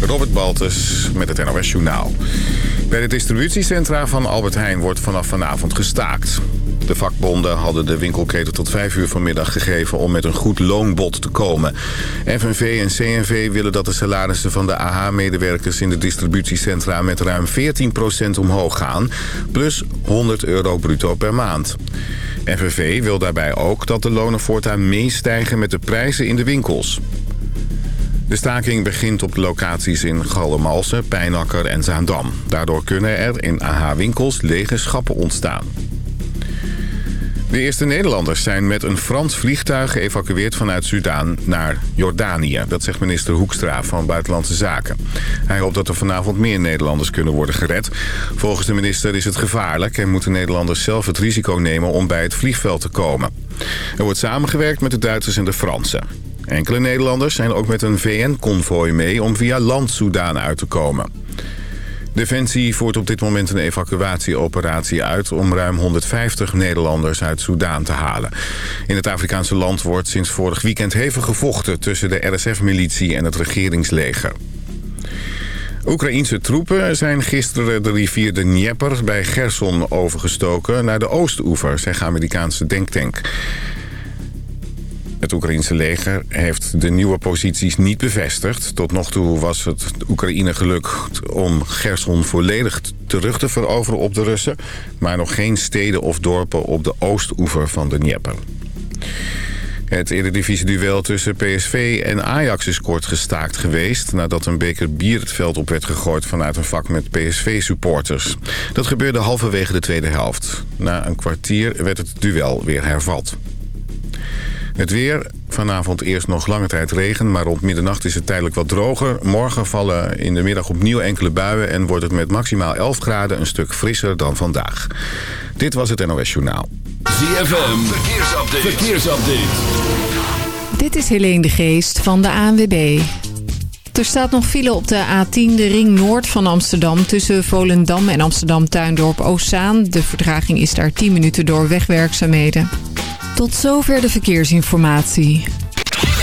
Robert Baltus met het NOS Journaal. Bij de distributiecentra van Albert Heijn wordt vanaf vanavond gestaakt. De vakbonden hadden de winkelketen tot 5 uur vanmiddag gegeven om met een goed loonbod te komen. FNV en CNV willen dat de salarissen van de AH-medewerkers in de distributiecentra met ruim 14% omhoog gaan. Plus 100 euro bruto per maand. FNV wil daarbij ook dat de lonen voortaan meestijgen met de prijzen in de winkels. De staking begint op de locaties in Gallemalsen, Pijnakker en Zaandam. Daardoor kunnen er in AH-winkels lege schappen ontstaan. De eerste Nederlanders zijn met een Frans vliegtuig geëvacueerd vanuit Sudaan naar Jordanië. Dat zegt minister Hoekstra van Buitenlandse Zaken. Hij hoopt dat er vanavond meer Nederlanders kunnen worden gered. Volgens de minister is het gevaarlijk en moeten Nederlanders zelf het risico nemen om bij het vliegveld te komen. Er wordt samengewerkt met de Duitsers en de Fransen. Enkele Nederlanders zijn ook met een VN-convoy mee om via land Soudaan uit te komen. Defensie voert op dit moment een evacuatieoperatie uit... om ruim 150 Nederlanders uit Soudaan te halen. In het Afrikaanse land wordt sinds vorig weekend hevig gevochten... tussen de RSF-militie en het regeringsleger. Oekraïense troepen zijn gisteren de rivier de Dnieper bij Gerson overgestoken... naar de oostoever, zegt Amerikaanse denktank. Het Oekraïense leger heeft de nieuwe posities niet bevestigd. Tot nog toe was het Oekraïne gelukt om Gerson volledig terug te veroveren op de Russen... maar nog geen steden of dorpen op de oostoever van de Dnieper. Het Eredivisie-duel tussen PSV en Ajax is kort gestaakt geweest... nadat een beker bier het veld op werd gegooid vanuit een vak met PSV-supporters. Dat gebeurde halverwege de tweede helft. Na een kwartier werd het duel weer hervat. Het weer, vanavond eerst nog lange tijd regen... maar rond middernacht is het tijdelijk wat droger. Morgen vallen in de middag opnieuw enkele buien... en wordt het met maximaal 11 graden een stuk frisser dan vandaag. Dit was het NOS Journaal. ZFM, verkeersupdate. verkeersupdate. Dit is Helene de Geest van de ANWB. Er staat nog file op de A10, de ring noord van Amsterdam... tussen Volendam en Amsterdam-Tuindorp Oostzaan. De vertraging is daar 10 minuten door wegwerkzaamheden. Tot zover de verkeersinformatie.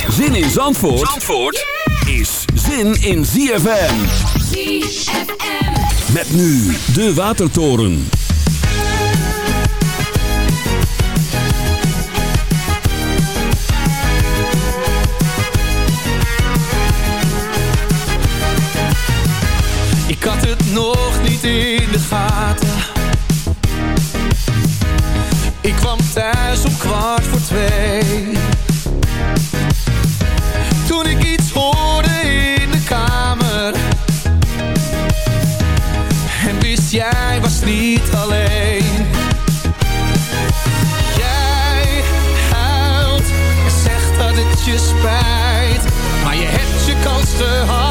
Zin in Zandvoort, Zandvoort is zin in ZFM. ZFM. Met nu de Watertoren. Ik had het nog niet in de gaten kwart voor twee. Toen ik iets hoorde in de kamer. En wist jij was niet alleen. Jij huilt en zegt dat het je spijt. Maar je hebt je kans. Het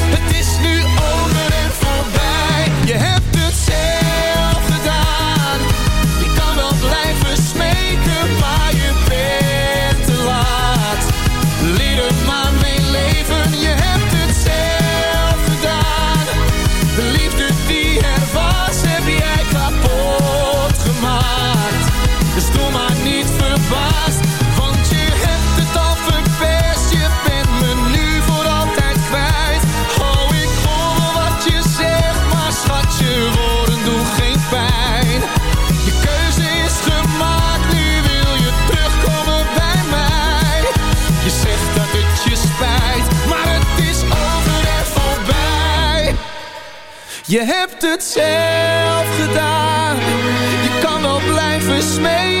Je hebt het zelf gedaan. Je kan wel blijven smeden.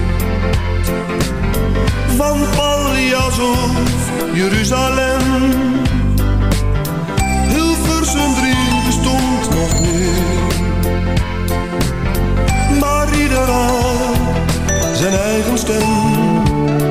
Van Paljas of Jeruzalem. Hilversum 3 bestond nog niet. Maar ieder had zijn eigen stem.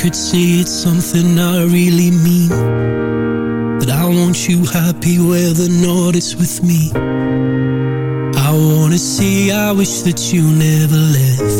could say it's something I really mean. That I want you happy where the not is with me. I wanna say I wish that you never left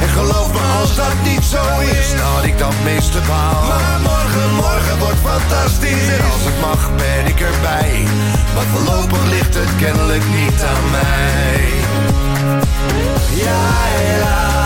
en geloof me als dat niet zo is Dat ik dat meeste baal Maar morgen, morgen wordt fantastisch. En als het mag ben ik erbij. Maar voorlopig ligt het kennelijk niet aan mij. Ja, ja.